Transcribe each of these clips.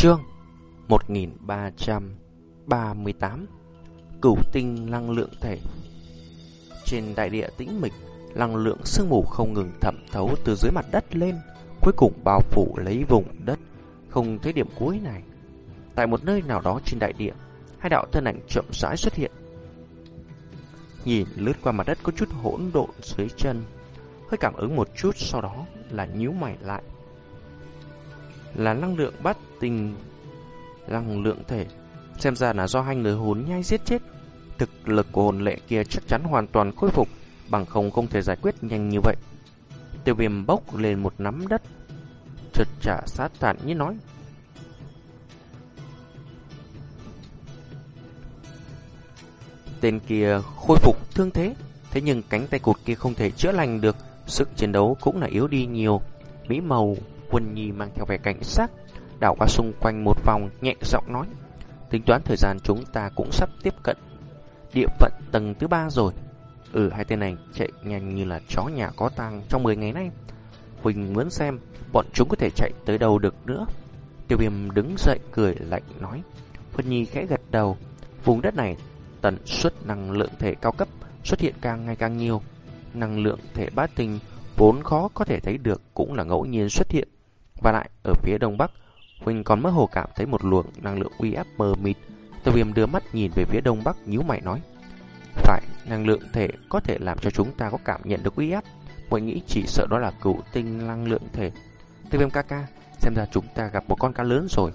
Chương 1338 Cửu tinh năng lượng thể Trên đại địa tĩnh mịch, năng lượng sương mù không ngừng thẩm thấu từ dưới mặt đất lên, cuối cùng bao phủ lấy vùng đất, không thấy điểm cuối này. Tại một nơi nào đó trên đại địa, hai đạo thân ảnh chậm rãi xuất hiện. Nhìn lướt qua mặt đất có chút hỗn độn dưới chân, hơi cảm ứng một chút sau đó là nhíu mày lại. Là năng lượng bắt tình năng lượng thể. Xem ra là do hai người hồn nhai giết chết. Thực lực của hồn lệ kia chắc chắn hoàn toàn khôi phục, bằng không không thể giải quyết nhanh như vậy. Tiêu viêm bốc lên một nắm đất, chợt trả sát thản như nói. Tên kia khôi phục thương thế, thế nhưng cánh tay cụt kia không thể chữa lành được, sức chiến đấu cũng là yếu đi nhiều. Mỹ màu, quân nhi mang theo vẻ cảnh sát, đảo qua xung quanh một vòng nhẹ giọng nói. Tính toán thời gian chúng ta cũng sắp tiếp cận địa phận tầng thứ ba rồi. Ừ, hai tên này chạy nhanh như là chó nhà có tang trong 10 ngày nay. Huỳnh muốn xem bọn chúng có thể chạy tới đâu được nữa. Tiêu viêm đứng dậy cười lạnh nói. Huỳnh Nhi khẽ gật đầu. Vùng đất này tần suất năng lượng thể cao cấp xuất hiện càng ngày càng nhiều. Năng lượng thể bát tinh vốn khó có thể thấy được cũng là ngẫu nhiên xuất hiện. Và lại ở phía đông bắc Huỳnh còn mơ hồ cảm thấy một luồng năng lượng uy áp mờ mịt. Tiêu viêm đưa mắt nhìn về phía đông bắc nhíu mày nói. Phải, năng lượng thể có thể làm cho chúng ta có cảm nhận được uy áp. Mọi nghĩ chỉ sợ đó là cựu tinh năng lượng thể. Tiêu viêm ca ca, xem ra chúng ta gặp một con cá lớn rồi.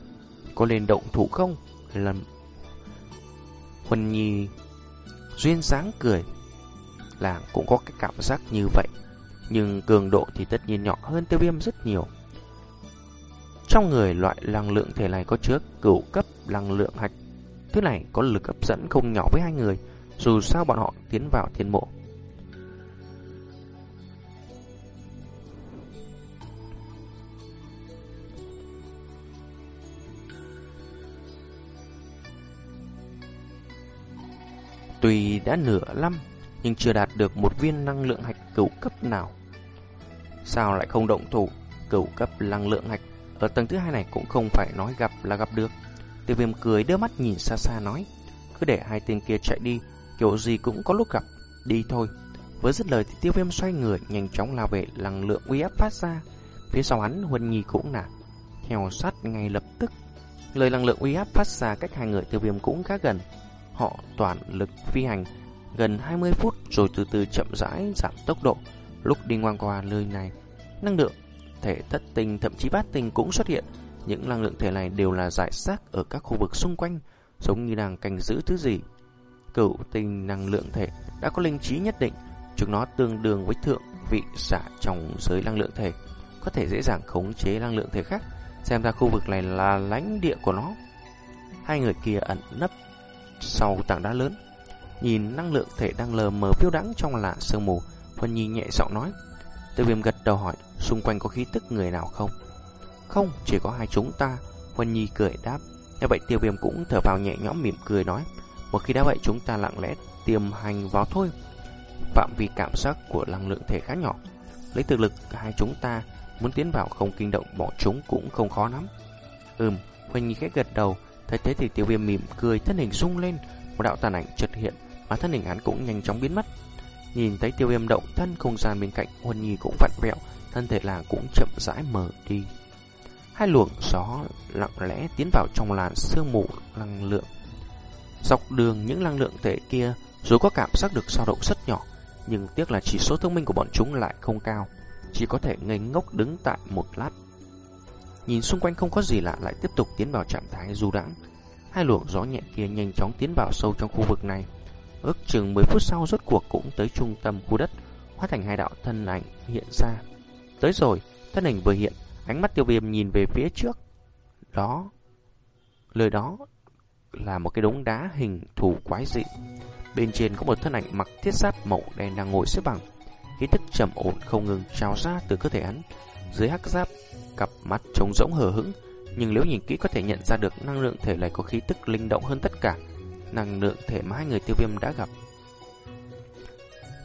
Có nên động thủ không? Lần huỳnh Nhi duyên dáng cười. Là cũng có cái cảm giác như vậy. Nhưng cường độ thì tất nhiên nhỏ hơn tiêu viêm rất nhiều. Trong người loại năng lượng thể này có chứa cửu cấp năng lượng hạch. Thứ này có lực hấp dẫn không nhỏ với hai người, dù sao bọn họ tiến vào thiên mộ. Tuy đã nửa năm, nhưng chưa đạt được một viên năng lượng hạch cửu cấp nào. Sao lại không động thủ? Cửu cấp năng lượng hạch ở tầng thứ hai này cũng không phải nói gặp là gặp được. Tiêu viêm cười đưa mắt nhìn xa xa nói. Cứ để hai tên kia chạy đi, kiểu gì cũng có lúc gặp. Đi thôi. Với dứt lời thì tiêu viêm xoay người, nhanh chóng lao về năng lượng uy áp phát ra. Phía sau hắn, Huân Nhi cũng nả. Theo sát ngay lập tức. Lời năng lượng uy áp phát ra cách hai người tiêu viêm cũng khá gần. Họ toàn lực phi hành gần 20 phút rồi từ từ chậm rãi giảm tốc độ. Lúc đi ngang qua nơi này, năng lượng thể thất tinh thậm chí bát tinh cũng xuất hiện. Những năng lượng thể này đều là giải xác ở các khu vực xung quanh, giống như đang canh giữ thứ gì. Cửu tinh năng lượng thể đã có linh trí nhất định, chúng nó tương đương với thượng vị giả trong giới năng lượng thể, có thể dễ dàng khống chế năng lượng thể khác. Xem ra khu vực này là lãnh địa của nó. Hai người kia ẩn nấp sau tảng đá lớn, nhìn năng lượng thể đang lờ mờ phiêu đắng trong lạ sương mù, huân Nhi nhẹ giọng nói. Tiêu viêm gật đầu hỏi, xung quanh có khí tức người nào không? Không, chỉ có hai chúng ta. Huân Nhi cười đáp. Như vậy tiêu viêm cũng thở vào nhẹ nhõm mỉm cười nói. Một khi đã vậy chúng ta lặng lẽ tiềm hành vào thôi. Phạm vi cảm giác của năng lượng thể khá nhỏ. Lấy thực lực hai chúng ta muốn tiến vào không kinh động bọn chúng cũng không khó lắm. Ừm, Huân Nhi khẽ gật đầu. Thấy thế thì tiêu viêm mỉm cười thân hình sung lên. Một đạo tàn ảnh chợt hiện mà thân hình hắn cũng nhanh chóng biến mất. Nhìn thấy tiêu viêm động thân không gian bên cạnh Huân Nhi cũng vặn vẹo thân thể là cũng chậm rãi mở đi. Hai luồng gió lặng lẽ tiến vào trong làn sương mù năng lượng. Dọc đường những năng lượng thể kia dù có cảm giác được dao động rất nhỏ, nhưng tiếc là chỉ số thông minh của bọn chúng lại không cao, chỉ có thể ngây ngốc đứng tại một lát. Nhìn xung quanh không có gì lạ lại tiếp tục tiến vào trạng thái du đãng. Hai luồng gió nhẹ kia nhanh chóng tiến vào sâu trong khu vực này. Ước chừng 10 phút sau rốt cuộc cũng tới trung tâm khu đất, hóa thành hai đạo thân ảnh hiện ra. Tới rồi, thân hình vừa hiện, ánh mắt tiêu viêm nhìn về phía trước. Đó, lời đó là một cái đống đá hình thù quái dị. Bên trên có một thân ảnh mặc thiết giáp màu đen đang ngồi xếp bằng. Khí tức trầm ổn không ngừng trào ra từ cơ thể hắn. Dưới hắc giáp, cặp mắt trống rỗng hờ hững, nhưng nếu nhìn kỹ có thể nhận ra được năng lượng thể này có khí tức linh động hơn tất cả năng lượng thể mà hai người tiêu viêm đã gặp.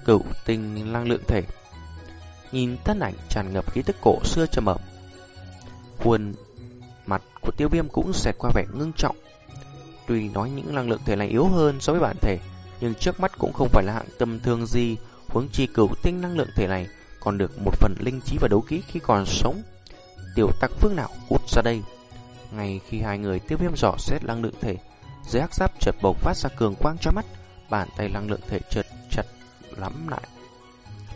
Cửu tinh năng lượng thể Nhìn thân ảnh tràn ngập khí tức cổ xưa trầm ẩm. khuôn Mặt của tiêu viêm cũng xẹt qua vẻ ngưng trọng. Tuy nói những năng lượng thể này yếu hơn so với bản thể, nhưng trước mắt cũng không phải là hạng tâm thương gì, huống chi cửu tinh năng lượng thể này còn được một phần linh trí và đấu kỹ khi còn sống. Tiểu tắc phương nào út ra đây. Ngay khi hai người tiêu viêm dò xét năng lượng thể, dưới hắc giáp chợt bộc phát ra cường quang cho mắt, bàn tay năng lượng thể chợt chặt lắm lại.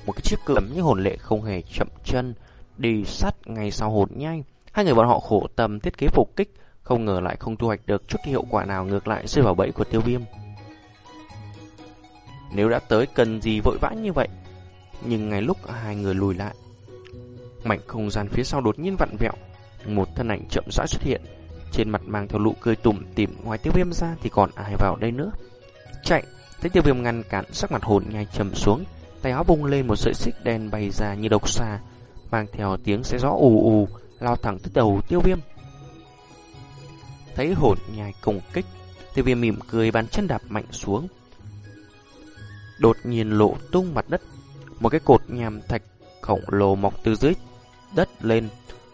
Một cái chiếc cơm như hồn lệ không hề chậm chân, đi sát ngay sau hồn nhai. Hai người bọn họ khổ tâm thiết kế phục kích, không ngờ lại không thu hoạch được chút hiệu quả nào ngược lại rơi vào bẫy của tiêu viêm. Nếu đã tới cần gì vội vã như vậy, nhưng ngay lúc hai người lùi lại, mảnh không gian phía sau đột nhiên vặn vẹo, một thân ảnh chậm rãi xuất hiện, trên mặt mang theo lụ cười tủm tỉm, ngoài tiêu viêm ra thì còn ai vào đây nữa. Chạy, thấy tiêu viêm ngăn cản sắc mặt hồn nhai trầm xuống, tay áo bung lên một sợi xích đen bay ra như độc xa, mang theo tiếng xe gió ù ù, lao thẳng tới đầu tiêu viêm. Thấy hồn nhai công kích, tiêu viêm mỉm cười bàn chân đạp mạnh xuống. Đột nhiên lộ tung mặt đất, một cái cột nhàm thạch khổng lồ mọc từ dưới đất lên,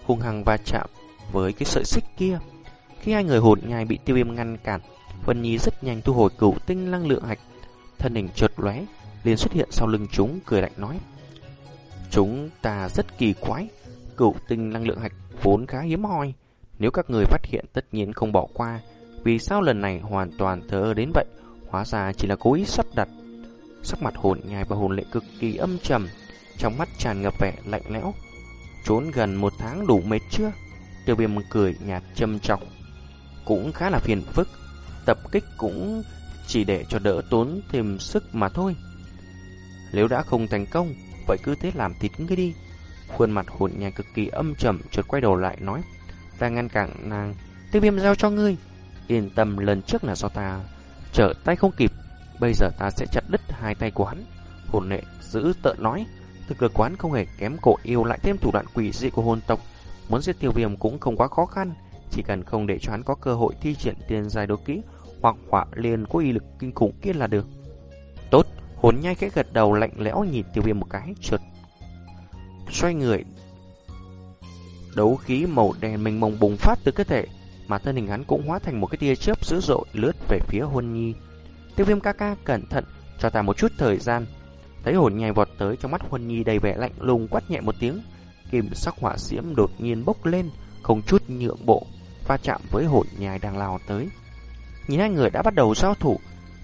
hung hăng va chạm với cái sợi xích kia. Khi hai người hồn nhai bị tiêu viêm ngăn cản, Vân Nhi rất nhanh thu hồi cửu tinh năng lượng hạch, thân hình chợt lóe, liền xuất hiện sau lưng chúng cười lạnh nói: "Chúng ta rất kỳ quái, cửu tinh năng lượng hạch vốn khá hiếm hoi, nếu các người phát hiện tất nhiên không bỏ qua, vì sao lần này hoàn toàn thờ đến vậy, hóa ra chỉ là cố ý sắp đặt." Sắc mặt hồn nhai và hồn lệ cực kỳ âm trầm, trong mắt tràn ngập vẻ lạnh lẽo. Trốn gần một tháng đủ mệt chưa? Tiêu viêm cười nhạt châm trọng. Cũng khá là phiền phức, tập kích cũng chỉ để cho đỡ tốn thêm sức mà thôi. Nếu đã không thành công, vậy cứ thế làm thịt ngươi đi. Khuôn mặt hồn nhai cực kỳ âm trầm chợt quay đầu lại nói, ta ngăn cản nàng, tiêu viêm giao cho ngươi. Yên tâm lần trước là do ta trở tay không kịp, bây giờ ta sẽ chặt đứt hai tay của hắn. Hồn nệ giữ tợn nói, thực lực quán không hề kém cổ yêu lại thêm thủ đoạn quỷ dị của hồn tộc. Muốn giết tiêu viêm cũng không quá khó khăn, chỉ cần không để cho hắn có cơ hội thi triển tiền dài đấu kỹ hoặc họa liền có uy lực kinh khủng kia là được. Tốt, hồn nhai khẽ gật đầu lạnh lẽo nhìn tiêu viêm một cái, trượt. Xoay người, đấu khí màu đen mình mông bùng phát từ cơ thể, mà thân hình hắn cũng hóa thành một cái tia chớp dữ dội lướt về phía Huân Nhi. Tiêu viêm ca ca cẩn thận, cho ta một chút thời gian. Thấy hồn nhai vọt tới trong mắt Huân Nhi đầy vẻ lạnh lùng quát nhẹ một tiếng, kim sắc hỏa diễm đột nhiên bốc lên, không chút nhượng bộ, va chạm với hồn nhai đang lao tới. Nhìn hai người đã bắt đầu giao thủ,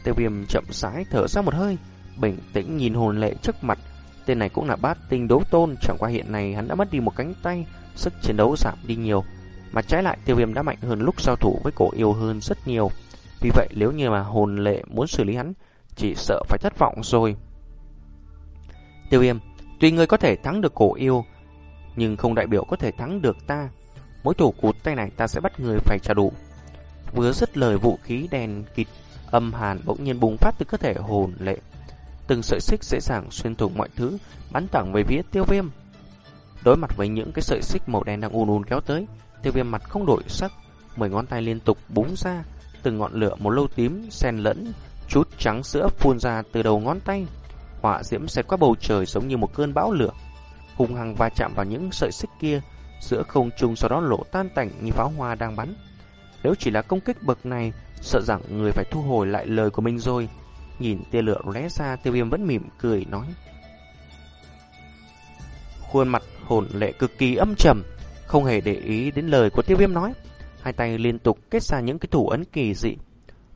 tiêu viêm chậm rãi thở ra một hơi, bình tĩnh nhìn hồn lệ trước mặt. Tên này cũng là bát tinh đấu tôn, chẳng qua hiện nay hắn đã mất đi một cánh tay, sức chiến đấu giảm đi nhiều. Mà trái lại tiêu viêm đã mạnh hơn lúc giao thủ với cổ yêu hơn rất nhiều. Vì vậy nếu như mà hồn lệ muốn xử lý hắn, chỉ sợ phải thất vọng rồi. Tiêu viêm, tuy ngươi có thể thắng được cổ yêu, nhưng không đại biểu có thể thắng được ta mỗi thủ cụt tay này ta sẽ bắt người phải trả đủ. Vừa dứt lời vũ khí đèn kịt, âm hàn bỗng nhiên bùng phát từ cơ thể hồn lệ. Từng sợi xích dễ dàng xuyên thủng mọi thứ, bắn thẳng về phía tiêu viêm. Đối mặt với những cái sợi xích màu đen đang ùn ùn kéo tới, tiêu viêm mặt không đổi sắc, mười ngón tay liên tục búng ra, từng ngọn lửa một lâu tím xen lẫn, chút trắng sữa phun ra từ đầu ngón tay. Hỏa diễm xẹt qua bầu trời giống như một cơn bão lửa, hung hăng va chạm vào những sợi xích kia, giữa không trung sau đó lộ tan tành như pháo hoa đang bắn. Nếu chỉ là công kích bậc này, sợ rằng người phải thu hồi lại lời của mình rồi. Nhìn tia lửa lóe ra, tiêu viêm vẫn mỉm cười nói. Khuôn mặt hồn lệ cực kỳ âm trầm, không hề để ý đến lời của tiêu viêm nói. Hai tay liên tục kết ra những cái thủ ấn kỳ dị.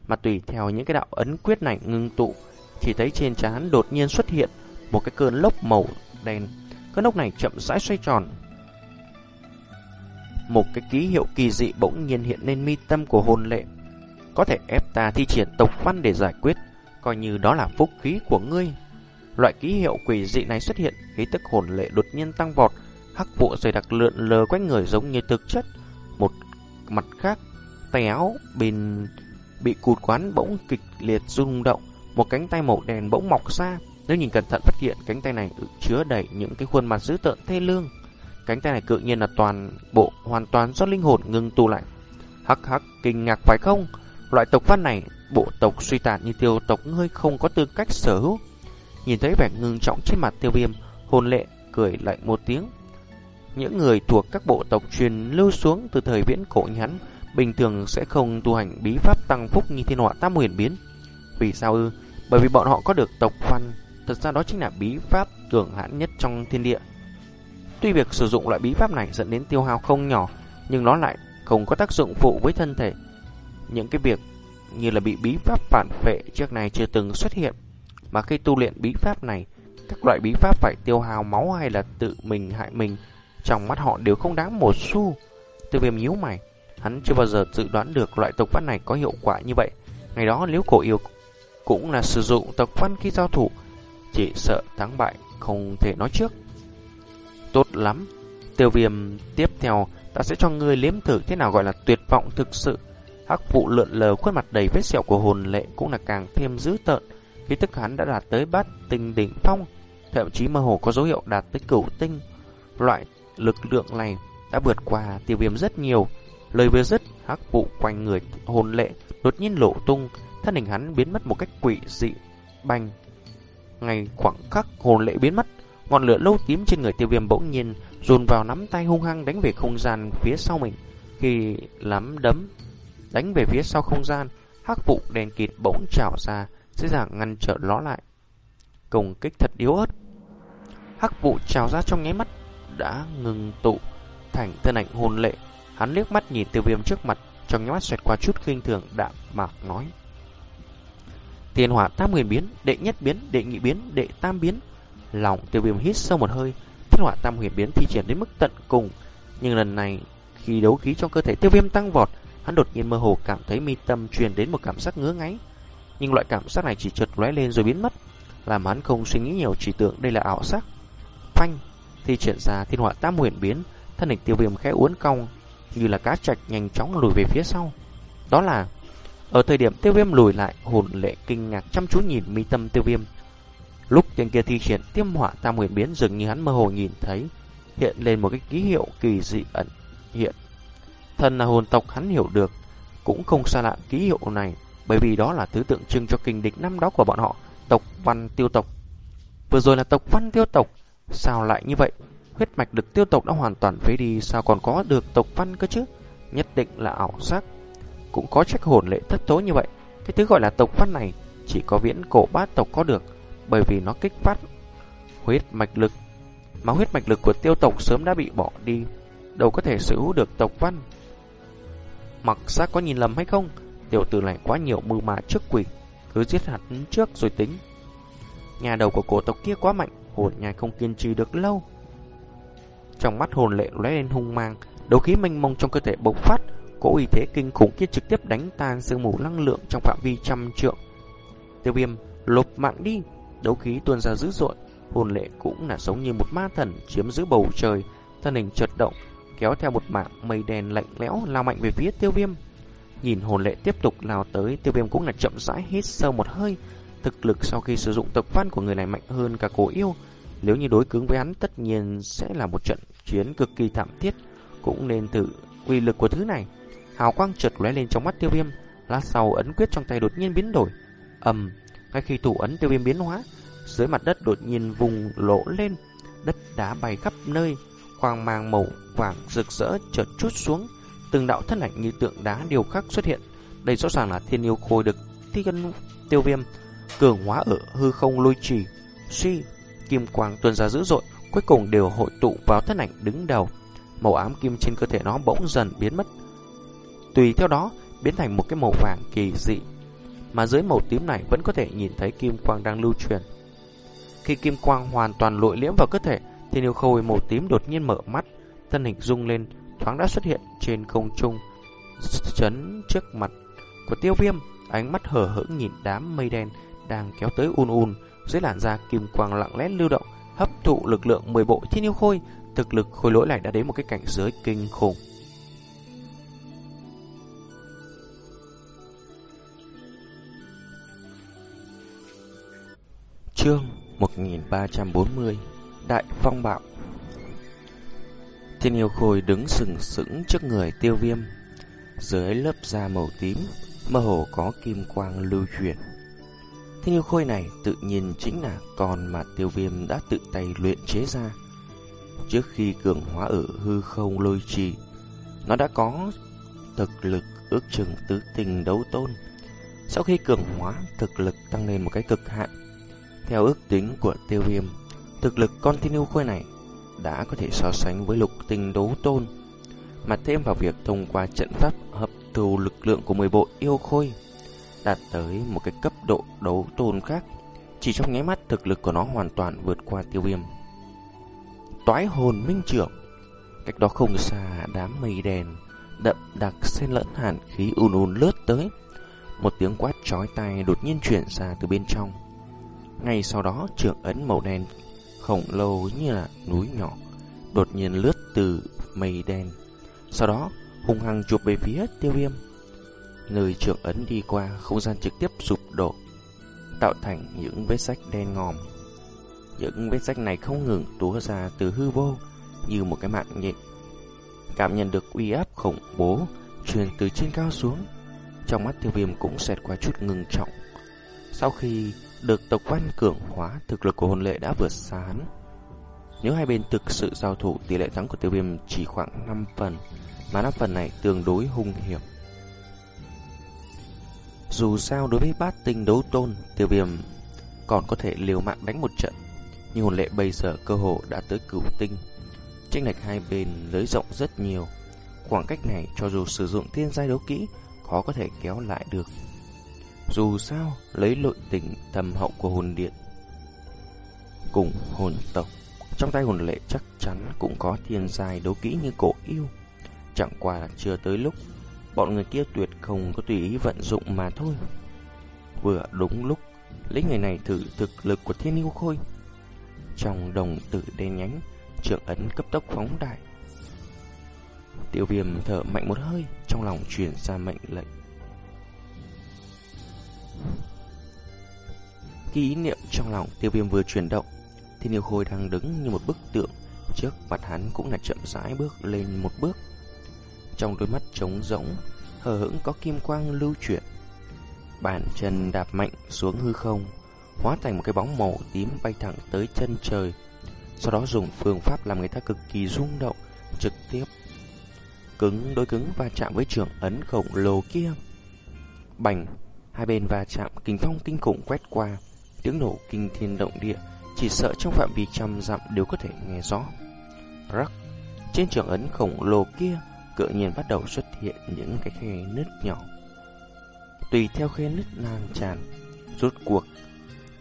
Mà tùy theo những cái đạo ấn quyết này ngưng tụ, chỉ thấy trên trán đột nhiên xuất hiện một cái cơn lốc màu đen. Cơn lốc này chậm rãi xoay tròn, một cái ký hiệu kỳ dị bỗng nhiên hiện lên mi tâm của hồn lệ. Có thể ép ta thi triển tộc văn để giải quyết, coi như đó là phúc khí của ngươi. Loại ký hiệu quỷ dị này xuất hiện, khí tức hồn lệ đột nhiên tăng vọt, hắc vụ dày đặc lượn lờ quanh người giống như thực chất. Một mặt khác, tay áo bên bị cụt quán bỗng kịch liệt rung động, một cánh tay màu đen bỗng mọc ra. Nếu nhìn cẩn thận phát hiện cánh tay này chứa đầy những cái khuôn mặt dữ tợn thê lương. Cánh tay này cự nhiên là toàn bộ hoàn toàn do linh hồn ngưng tu lại. Hắc hắc kinh ngạc phải không? Loại tộc văn này, bộ tộc suy tàn như tiêu tộc ngươi không có tư cách sở hữu. Nhìn thấy vẻ ngưng trọng trên mặt tiêu viêm, hồn lệ cười lạnh một tiếng. những người thuộc các bộ tộc truyền lưu xuống từ thời viễn cổ như hắn, bình thường sẽ không tu hành bí pháp tăng phúc như thiên họa tam huyền biến. Vì sao ư? Bởi vì bọn họ có được tộc văn, thật ra đó chính là bí pháp cường hãn nhất trong thiên địa. Tuy việc sử dụng loại bí pháp này dẫn đến tiêu hao không nhỏ, nhưng nó lại không có tác dụng phụ với thân thể. Những cái việc như là bị bí pháp phản vệ trước này chưa từng xuất hiện, mà khi tu luyện bí pháp này, các loại bí pháp phải tiêu hao máu hay là tự mình hại mình, trong mắt họ đều không đáng một xu. Từ viêm nhíu mày, hắn chưa bao giờ dự đoán được loại tộc văn này có hiệu quả như vậy. Ngày đó nếu cổ yêu cũng là sử dụng tộc văn khi giao thủ, chỉ sợ thắng bại không thể nói trước. Tốt lắm, tiêu viêm tiếp theo ta sẽ cho ngươi liếm thử thế nào gọi là tuyệt vọng thực sự. Hắc vụ lượn lờ khuôn mặt đầy vết sẹo của hồn lệ cũng là càng thêm dữ tợn. Khi tức hắn đã đạt tới bát tinh đỉnh phong, thậm chí mơ hồ có dấu hiệu đạt tới cửu tinh. Loại lực lượng này đã vượt qua tiêu viêm rất nhiều. Lời vừa dứt, hắc vụ quanh người hồn lệ đột nhiên lộ tung, thân hình hắn biến mất một cách quỷ dị, bành. Ngay khoảng khắc hồn lệ biến mất, ngọn lửa lâu tím trên người tiêu viêm bỗng nhiên dồn vào nắm tay hung hăng đánh về không gian phía sau mình. Khi lắm đấm đánh về phía sau không gian, hắc vụ đèn kịt bỗng trào ra, dễ dàng ngăn trở nó lại. Công kích thật yếu ớt. Hắc vụ trào ra trong nháy mắt đã ngừng tụ thành thân ảnh hồn lệ. Hắn liếc mắt nhìn tiêu viêm trước mặt, trong nháy mắt xoẹt qua chút khinh thường đạm mạc nói. Thiên hỏa tam nguyên biến, đệ nhất biến, đệ nhị biến, đệ tam biến. Lòng tiêu viêm hít sâu một hơi, thiên hỏa tam huyền biến thi triển đến mức tận cùng. Nhưng lần này, khi đấu khí trong cơ thể tiêu viêm tăng vọt, hắn đột nhiên mơ hồ cảm thấy mi tâm truyền đến một cảm giác ngứa ngáy. Nhưng loại cảm giác này chỉ chợt lóe lên rồi biến mất, làm hắn không suy nghĩ nhiều chỉ tưởng đây là ảo giác. Phanh, thi triển ra thiên hỏa tam huyền biến, thân hình tiêu viêm khẽ uốn cong, như là cá trạch nhanh chóng lùi về phía sau. Đó là ở thời điểm tiêu viêm lùi lại, hồn lệ kinh ngạc chăm chú nhìn mi tâm tiêu viêm. Lúc tên kia thi triển tiêm hỏa tam huyền biến dường như hắn mơ hồ nhìn thấy, hiện lên một cái ký hiệu kỳ dị ẩn hiện. Thần là hồn tộc hắn hiểu được, cũng không xa lạ ký hiệu này, bởi vì đó là thứ tượng trưng cho kinh địch năm đó của bọn họ, tộc văn tiêu tộc. Vừa rồi là tộc văn tiêu tộc, sao lại như vậy? Huyết mạch được tiêu tộc đã hoàn toàn phế đi, sao còn có được tộc văn cơ chứ? Nhất định là ảo giác cũng có trách hồn lệ thất tố như vậy. Cái thứ gọi là tộc văn này chỉ có viễn cổ bát tộc có được, bởi vì nó kích phát huyết mạch lực. máu huyết mạch lực của tiêu tộc sớm đã bị bỏ đi, đâu có thể sở hữu được tộc văn. Mặc xác có nhìn lầm hay không? Tiểu tử này quá nhiều mưu mà trước quỷ, cứ giết hắn trước rồi tính. Nhà đầu của cổ tộc kia quá mạnh, hồn nhai không kiên trì được lâu. Trong mắt hồn lệ lóe lên hung mang, đấu khí mênh mông trong cơ thể bộc phát, Cỗ uy thế kinh khủng kia trực tiếp đánh tan sương mù năng lượng trong phạm vi trăm trượng. Tiêu viêm lột mạng đi, đấu khí tuôn ra dữ dội, hồn lệ cũng là giống như một ma thần chiếm giữ bầu trời, thân hình chợt động, kéo theo một mạng mây đen lạnh lẽo lao mạnh về phía tiêu viêm. Nhìn hồn lệ tiếp tục lao tới, tiêu viêm cũng là chậm rãi hít sâu một hơi. Thực lực sau khi sử dụng tập văn của người này mạnh hơn cả cổ yêu. Nếu như đối cứng với hắn tất nhiên sẽ là một trận chiến cực kỳ thảm thiết. Cũng nên thử uy lực của thứ này. Hào quang chợt lóe lên trong mắt tiêu viêm Lát sau ấn quyết trong tay đột nhiên biến đổi ầm ngay khi thủ ấn tiêu viêm biến hóa, Dưới mặt đất đột nhiên vùng lỗ lên, Đất đá bay khắp nơi, Quang mang màu vàng rực rỡ chợt chút xuống. Từng đạo thân ảnh như tượng đá điều khắc xuất hiện. Đây rõ ràng là thiên yêu khôi được thi gân tiêu viêm, Cường hóa ở hư không lôi trì. Suy, Kim quang tuôn ra dữ dội, Cuối cùng đều hội tụ vào thân ảnh đứng đầu. Màu ám kim trên cơ thể nó bỗng dần biến mất. Tùy theo đó, biến thành một cái màu vàng kỳ dị. Mà dưới màu tím này vẫn có thể nhìn thấy kim quang đang lưu truyền. Khi kim quang hoàn toàn lội liễm vào cơ thể, thì Niêu Khôi màu tím đột nhiên mở mắt, thân hình rung lên, thoáng đã xuất hiện trên không trung, chấn trước mặt của Tiêu Viêm, ánh mắt hở hững nhìn đám mây đen đang kéo tới un un, dưới làn da kim quang lặng lẽ lưu động, hấp thụ lực lượng 10 bộ Thiên Yêu Khôi, thực lực khôi lỗi này đã đến một cái cảnh giới kinh khủng. Chương 1340 Đại Phong Bạo Thiên yêu khôi đứng sừng sững trước người tiêu viêm Dưới lớp da màu tím Mơ hồ có kim quang lưu chuyển Thiên yêu khôi này tự nhiên chính là con mà tiêu viêm đã tự tay luyện chế ra Trước khi cường hóa ở hư không lôi trì, nó đã có thực lực ước chừng tứ tình đấu tôn. Sau khi cường hóa, thực lực tăng lên một cái cực hạn. Theo ước tính của tiêu viêm, thực lực con thiên yêu khôi này đã có thể so sánh với lục tinh đấu tôn, mà thêm vào việc thông qua trận pháp hấp thu lực lượng của 10 bộ yêu khôi, đạt tới một cái cấp độ đấu tôn khác. Chỉ trong nháy mắt thực lực của nó hoàn toàn vượt qua tiêu viêm. Toái hồn minh trưởng Cách đó không xa đám mây đèn Đậm đặc xen lẫn hàn khí ùn ùn lướt tới Một tiếng quát chói tai đột nhiên chuyển ra từ bên trong ngay sau đó trưởng ấn màu đen, Khổng lồ như là núi nhỏ, Đột nhiên lướt từ mây đen Sau đó hung hăng chụp về phía tiêu viêm Nơi trưởng ấn đi qua, Không gian trực tiếp sụp đổ, Tạo thành những vết sách đen ngòm những vết sách này không ngừng túa ra từ hư vô, như một cái mạng nhện. Cảm nhận được uy áp khủng bố truyền từ trên cao xuống. Trong mắt tiêu viêm cũng xẹt qua chút ngừng trọng. Sau khi được tộc quan cường hóa, thực lực của hồn lệ đã vượt xa hắn. Nếu hai bên thực sự giao thủ, tỷ lệ thắng của tiêu viêm chỉ khoảng 5 phần, mà 5 phần này tương đối hung hiểm. Dù sao đối với bát tinh đấu tôn, tiêu viêm còn có thể liều mạng đánh một trận nhưng hồn lệ bây giờ cơ hồ đã tới cửu tinh. Tranh lệch hai bên lưới rộng rất nhiều. Khoảng cách này cho dù sử dụng thiên giai đấu kỹ, khó có thể kéo lại được. Dù sao, lấy lội tình thầm hậu của hồn điện cùng hồn tộc, trong tay hồn lệ chắc chắn cũng có thiên giai đấu kỹ như cổ yêu. Chẳng qua là chưa tới lúc, bọn người kia tuyệt không có tùy ý vận dụng mà thôi. Vừa đúng lúc, lấy người này thử thực lực của thiên yêu khôi, trong đồng tử đen nhánh, trưởng ấn cấp tốc phóng đại. Tiêu viêm thở mạnh một hơi, trong lòng truyền ra mệnh lệnh. Khi ý niệm trong lòng tiêu viêm vừa chuyển động, thì Niêu Khôi đang đứng như một bức tượng, trước mặt hắn cũng là chậm rãi bước lên một bước. Trong đôi mắt trống rỗng, hờ hững có kim quang lưu chuyển. Bàn chân đạp mạnh xuống hư không, hóa thành một cái bóng màu tím bay thẳng tới chân trời. Sau đó dùng phương pháp làm người ta cực kỳ rung động, trực tiếp cứng đối cứng va chạm với trường ấn khổng lồ kia. Bành, hai bên va chạm kinh phong kinh khủng quét qua, tiếng nổ kinh thiên động địa, chỉ sợ trong phạm vi trăm dặm đều có thể nghe rõ. Rắc, trên trường ấn khổng lồ kia, cự nhiên bắt đầu xuất hiện những cái khe nứt nhỏ. Tùy theo khe nứt lan tràn, rút cuộc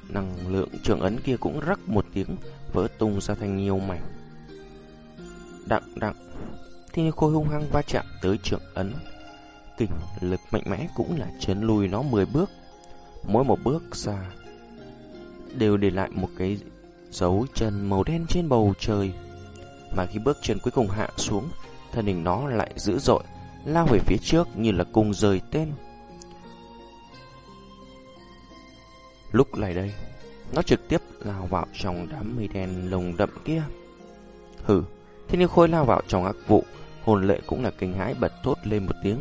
Năng lượng trường ấn kia cũng rắc một tiếng Vỡ tung ra thành nhiều mảnh Đặng đặng Thì khôi hung hăng va chạm tới trường ấn Kình lực mạnh mẽ cũng là chấn lùi nó 10 bước Mỗi một bước ra Đều để lại một cái dấu chân màu đen trên bầu trời Mà khi bước chân cuối cùng hạ xuống Thân hình nó lại dữ dội Lao về phía trước như là cùng rời tên Lúc này đây, nó trực tiếp lao vào trong đám mây đen lồng đậm kia. Hừ, thế nhưng khôi lao vào trong ác vụ, hồn lệ cũng là kinh hãi bật thốt lên một tiếng.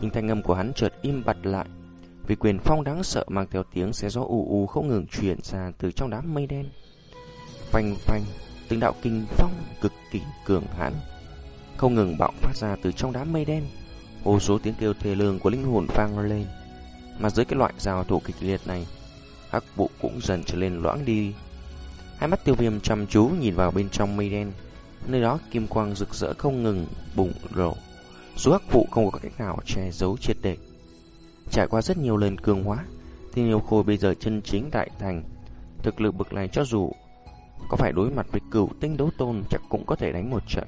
Nhưng thanh âm của hắn chợt im bặt lại. Vì quyền phong đáng sợ mang theo tiếng xé gió ù ù không ngừng truyền ra từ trong đám mây đen. Phanh phanh, từng đạo kinh phong cực kỳ cường hãn không ngừng bạo phát ra từ trong đám mây đen. Vô số tiếng kêu thê lương của linh hồn vang lên. Mà dưới cái loại giao thủ kịch liệt này, hắc vụ cũng dần trở lên loãng đi. Hai mắt tiêu viêm chăm chú nhìn vào bên trong mây đen, nơi đó kim quang rực rỡ không ngừng bùng rổ. Dù hắc vụ không có cách nào che giấu triệt để. Trải qua rất nhiều lần cường hóa, thì nhiều khôi bây giờ chân chính đại thành. Thực lực bực này cho dù có phải đối mặt với cửu tinh đấu tôn chắc cũng có thể đánh một trận.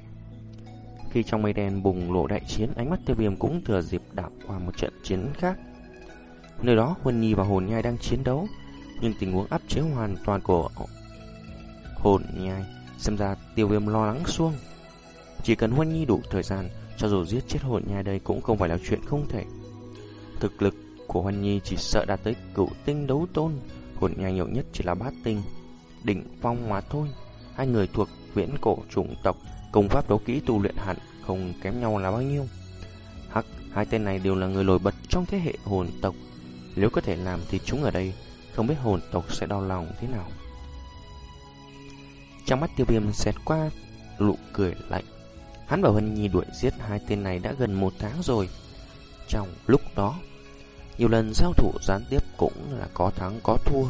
Khi trong mây đen bùng lộ đại chiến, ánh mắt tiêu viêm cũng thừa dịp đảo qua một trận chiến khác. Nơi đó Huân Nhi và Hồn Nhai đang chiến đấu nhưng tình huống áp chế hoàn toàn của hồn nhai xem ra tiêu viêm lo lắng xuông chỉ cần huân nhi đủ thời gian cho dù giết chết hồn nhai đây cũng không phải là chuyện không thể. Thực lực của Hoan nhi chỉ sợ đạt tới cựu tinh đấu tôn hồn nhai nhiều nhất chỉ là bát tinh, đỉnh phong mà thôi. Hai người thuộc viễn cổ chủng tộc, công pháp đấu kỹ tu luyện hẳn không kém nhau là bao nhiêu. Hắc, hai tên này đều là người nổi bật trong thế hệ hồn tộc. Nếu có thể làm thì chúng ở đây, không biết hồn tộc sẽ đau lòng thế nào. Trong mắt tiêu viêm xẹt qua Lụ cười lạnh. Hắn và Hân Nhi đuổi giết hai tên này đã gần một tháng rồi. Trong lúc đó, nhiều lần giao thủ gián tiếp cũng là có thắng có thua.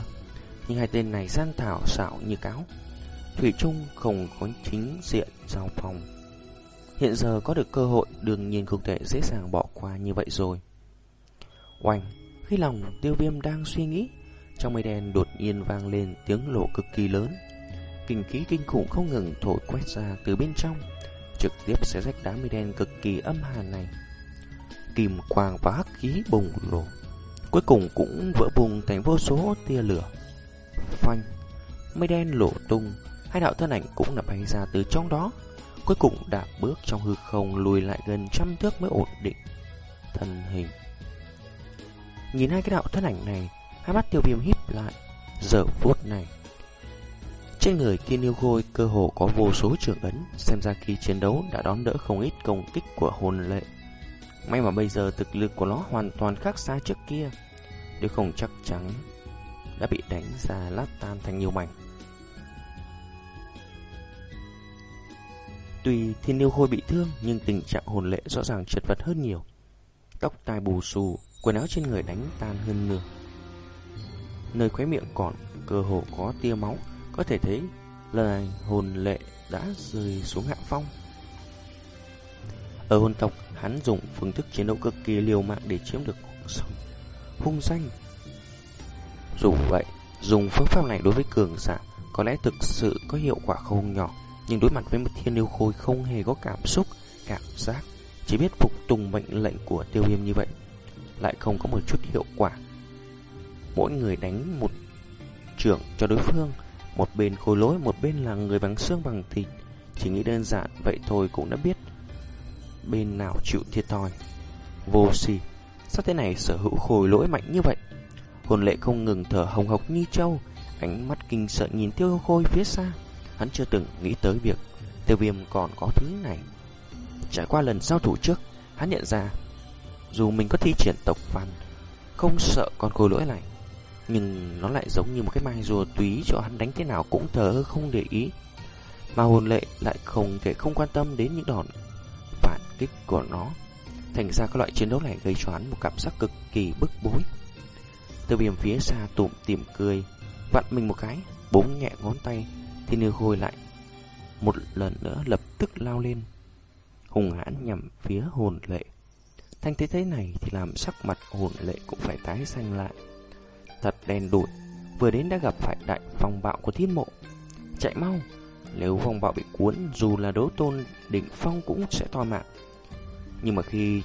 Nhưng hai tên này gian thảo xạo như cáo. Thủy Trung không có chính diện giao phòng. Hiện giờ có được cơ hội đương nhiên không thể dễ dàng bỏ qua như vậy rồi. Oanh, khi lòng tiêu viêm đang suy nghĩ, trong mây đen đột nhiên vang lên tiếng lộ cực kỳ lớn. Kinh khí kinh khủng không ngừng thổi quét ra từ bên trong, trực tiếp sẽ rách đám mây đen cực kỳ âm hàn này. Kim quang và hắc khí bùng nổ, cuối cùng cũng vỡ bùng thành vô số tia lửa. Phanh, mây đen lộ tung, hai đạo thân ảnh cũng đã bay ra từ trong đó, cuối cùng đạp bước trong hư không lùi lại gần trăm thước mới ổn định thân hình. Nhìn hai cái đạo thân ảnh này, hai mắt tiêu viêm híp lại. Giờ phút này, trên người Thiên Yêu Khôi cơ hồ có vô số trường ấn, xem ra khi chiến đấu đã đón đỡ không ít công kích của hồn lệ. May mà bây giờ thực lực của nó hoàn toàn khác xa trước kia, nếu không chắc chắn đã bị đánh ra lát tan thành nhiều mảnh. Tuy Thiên Yêu Khôi bị thương nhưng tình trạng hồn lệ rõ ràng chật vật hơn nhiều. Tóc tai bù xù, quần áo trên người đánh tan hơn nửa. Nơi khóe miệng còn cơ hồ có tia máu, có thể thấy là hồn lệ đã rơi xuống hạ phong. Ở hồn tộc, hắn dùng phương thức chiến đấu cực kỳ liều mạng để chiếm được sống hung danh. Dù vậy, dùng phương pháp này đối với cường giả có lẽ thực sự có hiệu quả không nhỏ, nhưng đối mặt với một thiên yêu khôi không hề có cảm xúc, cảm giác, chỉ biết phục tùng mệnh lệnh của tiêu viêm như vậy, lại không có một chút hiệu quả. Mỗi người đánh một trưởng cho đối phương, một bên khôi lỗi, một bên là người bằng xương bằng thịt. Chỉ nghĩ đơn giản vậy thôi cũng đã biết bên nào chịu thiệt thòi. Vô sỉ, sao thế này sở hữu khôi lỗi mạnh như vậy? Hồn lệ không ngừng thở hồng hộc như trâu, ánh mắt kinh sợ nhìn tiêu khôi phía xa. Hắn chưa từng nghĩ tới việc tiêu viêm còn có thứ này. Trải qua lần giao thủ trước, hắn nhận ra dù mình có thi triển tộc văn, không sợ con khôi lỗi này, nhưng nó lại giống như một cái mai rùa túy cho hắn đánh thế nào cũng thở không để ý. Mà hồn lệ lại không thể không quan tâm đến những đòn phản kích của nó. Thành ra các loại chiến đấu này gây cho hắn một cảm giác cực kỳ bức bối. Từ viêm phía xa tụm tìm cười, vặn mình một cái, búng nhẹ ngón tay, thì nư khôi lại. Một lần nữa lập tức lao lên, hùng hãn nhằm phía hồn lệ. Thanh thế thế này thì làm sắc mặt hồn lệ cũng phải tái xanh lại. Thật đen đủi, vừa đến đã gặp phải đại phong bạo của thiên mộ. Chạy mau, nếu phong bạo bị cuốn dù là đấu tôn đỉnh phong cũng sẽ toi mạng. Nhưng mà khi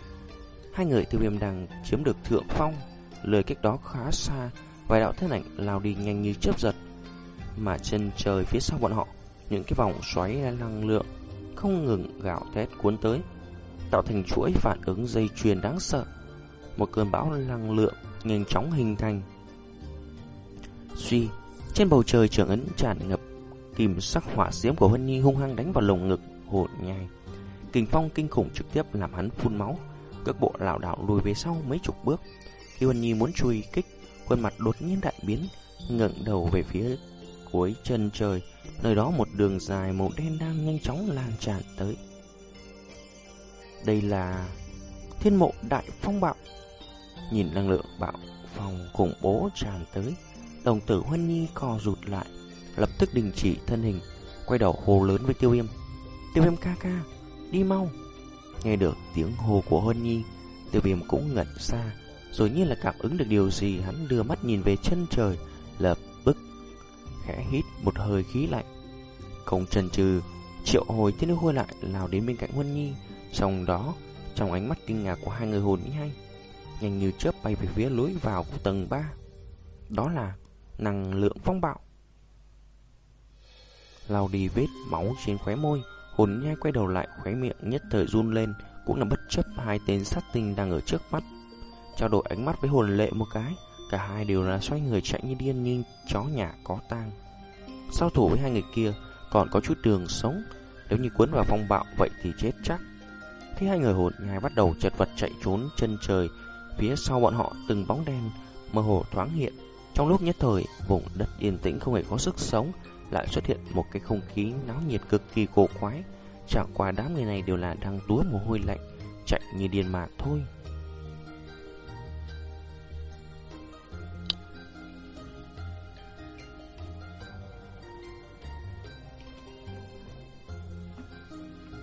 hai người tiêu viêm đang chiếm được thượng phong, lời cách đó khá xa, vài đạo thân ảnh lao đi nhanh như chớp giật. Mà chân trời phía sau bọn họ, những cái vòng xoáy năng lượng không ngừng gạo thét cuốn tới tạo thành chuỗi phản ứng dây chuyền đáng sợ. Một cơn bão năng lượng nhanh chóng hình thành. Suy, trên bầu trời trường ấn tràn ngập kìm sắc hỏa diễm của huân Nhi hung hăng đánh vào lồng ngực hồn nhai. Kình phong kinh khủng trực tiếp làm hắn phun máu, các bộ lảo đảo lùi về sau mấy chục bước. Khi huân Nhi muốn chui kích, khuôn mặt đột nhiên đại biến, ngẩng đầu về phía cuối chân trời, nơi đó một đường dài màu đen đang nhanh chóng lan tràn tới. Đây là thiên mộ đại phong bạo. Nhìn năng lượng bạo phong khủng bố tràn tới, đồng tử Huân Nhi co rụt lại, lập tức đình chỉ thân hình, quay đầu hồ lớn với tiêu viêm. Tiêu viêm ca ca, đi mau. Nghe được tiếng hồ của Huân Nhi, tiêu viêm cũng ngẩn xa, rồi như là cảm ứng được điều gì hắn đưa mắt nhìn về chân trời, lập tức khẽ hít một hơi khí lạnh. Không chần chừ, triệu hồi thiên nữ hôi lại lao đến bên cạnh Huân Nhi, trong đó, trong ánh mắt kinh ngạc của hai người hồn nhai, nhanh như chớp bay về phía lối vào của tầng 3. Đó là năng lượng phong bạo. Lau đi vết máu trên khóe môi, hồn nhai quay đầu lại khóe miệng nhất thời run lên, cũng là bất chấp hai tên sát tinh đang ở trước mắt. Trao đổi ánh mắt với hồn lệ một cái, cả hai đều là xoay người chạy như điên như chó nhà có tang. Sau thủ với hai người kia, còn có chút đường sống, nếu như cuốn vào phong bạo vậy thì chết chắc. Khi hai người hồn nhai bắt đầu chật vật chạy trốn chân trời, phía sau bọn họ từng bóng đen mơ hồ thoáng hiện. Trong lúc nhất thời, vùng đất yên tĩnh không hề có sức sống, lại xuất hiện một cái không khí náo nhiệt cực kỳ cổ quái. Chẳng qua đám người này đều là đang túa mồ hôi lạnh, chạy như điên mà thôi.